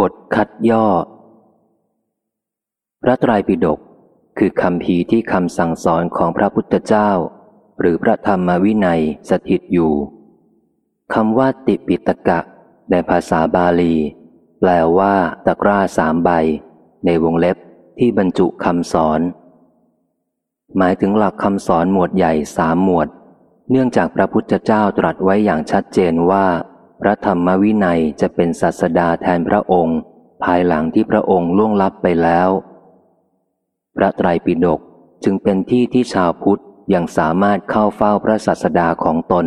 บทคัดย่อ พระไตรปิฎกคือคำพีที่คำสั่งสอนของพระพุทธเจ้า หรือพระธรรมวินัยสถิตอยู่คำว่าติปิตกะ ในภาษาบาลี แปลว่าตะกร้าสามใบ ในวงเล็บที่บรรจุคำสอน หมายถึงหลักคำสอนหมวดใหญ่สามหมวด เนื่องจากพระพุทธเจ้าตรัสไว้อย่างชัดเจนว่า พระธรรมวินัยจะเป็นศาสดาแทนพระองค์ ภายหลังที่พระองค์ล่วงลับไปแล้ว พระไตรปิฎกจึงเป็นที่ที่ชาวพุทธยังสามารถเข้าเฝ้าพระศาสดาของตน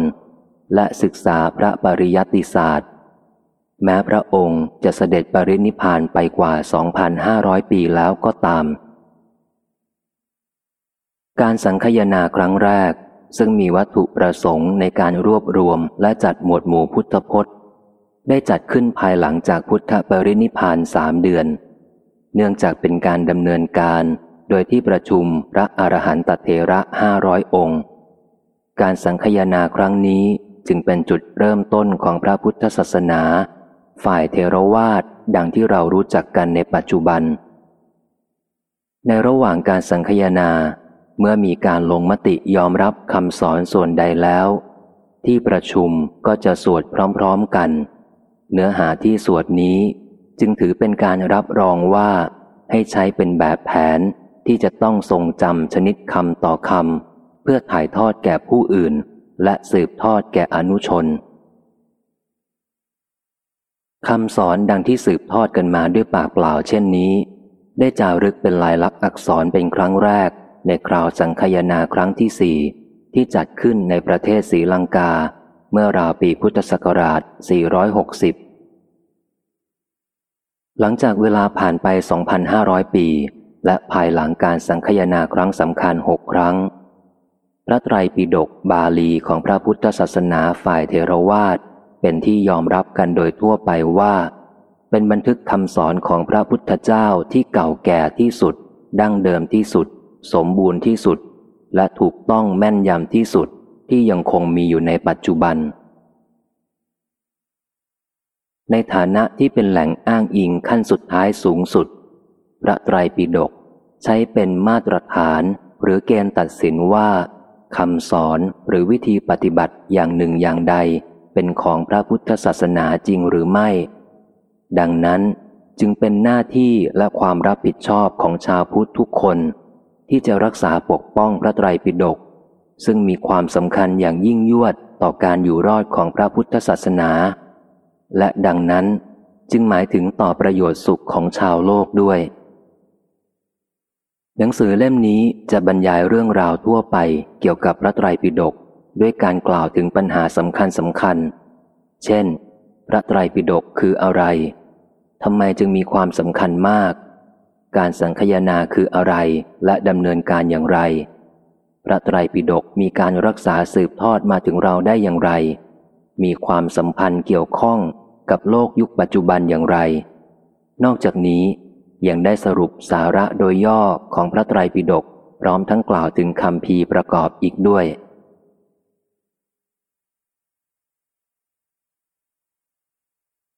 และศึกษาพระปริยัติศาสตร์ แม้พระองค์จะเสด็จปรินิพานไปกว่า 2,500 ปีแล้วก็ตาม การสังคยนาครั้งแรกซึ่งมีวัตถุประสงค์ในการรวบรวมและจัดหมวดหมู่พุทธพจน์ ได้จัดขึ้นภายหลังจากพุทธปรินิพานสามเดือน เนื่องจากเป็นการดำเนินการโดยที่ประชุมพระอรหันตเทระห้าร้อยองค์ การสังคยนาครั้งนี้จึงเป็นจุดเริ่มต้นของพระพุทธศาสนา ฝ่ายเทรวาสดังที่เรารู้จักกันในปัจจุบัน ในระหว่างการสังคยนา เมื่อมีการลงมติยอมรับคำสอนส่วนใดแล้ว ที่ประชุมก็จะสวดพร้อมๆกัน เนื้อหาที่สวดนี้จึงถือเป็นการรับรองว่า ให้ใช้เป็นแบบแผนที่จะต้องทรงจำชนิดคำต่อคำเพื่อถ่ายทอดแก่ผู้อื่น และสืบทอดแก่อนุชนคำสอนดังที่สืบทอดกันมาด้วยปากเปล่าเช่นนี้ ได้จารึกเป็นลายลักษณ์อักษรเป็นครั้งแรก ในคราวสังคยนาครั้งที่สี่ที่จัดขึ้นในประเทศศรีลังกา เมื่อราวปีพุทธศักราช 460 หลังจากเวลาผ่านไป 2,500 ปี และภายหลังการสังคยนาครั้งสำคัญหกครั้ง พระไตรปิฎกบาลีของพระพุทธศาสนาฝ่ายเทรวาสเป็นที่ยอมรับกันโดยทั่วไปว่า เป็นบันทึกคำสอนของพระพุทธเจ้าที่เก่าแก่ที่สุด ดั้งเดิมที่สุด สมบูรณ์ที่สุด และถูกต้องแม่นยำที่สุด ที่ยังคงมีอยู่ในปัจจุบัน ในฐานะที่เป็นแหล่งอ้างอิงขั้นสุดท้ายสูงสุด พระไตรปิฎกใช้เป็นมาตรฐานหรือเกณฑ์ตัดสินว่าคำสอนหรือวิธีปฏิบัติอย่างหนึ่งอย่างใด เป็นของพระพุทธศาสนาจริงหรือไม่ ดังนั้นจึงเป็นหน้าที่และความรับผิดชอบของชาวพุทธทุกคน ที่จะรักษาปกป้องพระไตรปิฎก ซึ่งมีความสำคัญอย่างยิ่งยวดต่อการอยู่รอดของพระพุทธศาสนา และดังนั้นจึงหมายถึงต่อประโยชน์สุขของชาวโลกด้วย หนังสือเล่มนี้จะบรรยายเรื่องราวทั่วไปเกี่ยวกับพระไตรปิฎกด้วยการกล่าวถึงปัญหาสำคัญสำคัญ เช่น พระไตรปิฎกคืออะไร ทำไมจึงมีความสำคัญมาก การสังคยนาคืออะไรและดำเนินการอย่างไร พระไตรปิฎกมีการรักษาสืบทอดมาถึงเราได้อย่างไร มีความสัมพันธ์เกี่ยวข้องกับโลกยุคปัจจุบันอย่างไร นอกจากนี้ยังได้สรุปสาระโดยย่อของพระไตรปิฎกพร้อมทั้งกล่าวถึงคำพีประกอบอีกด้วย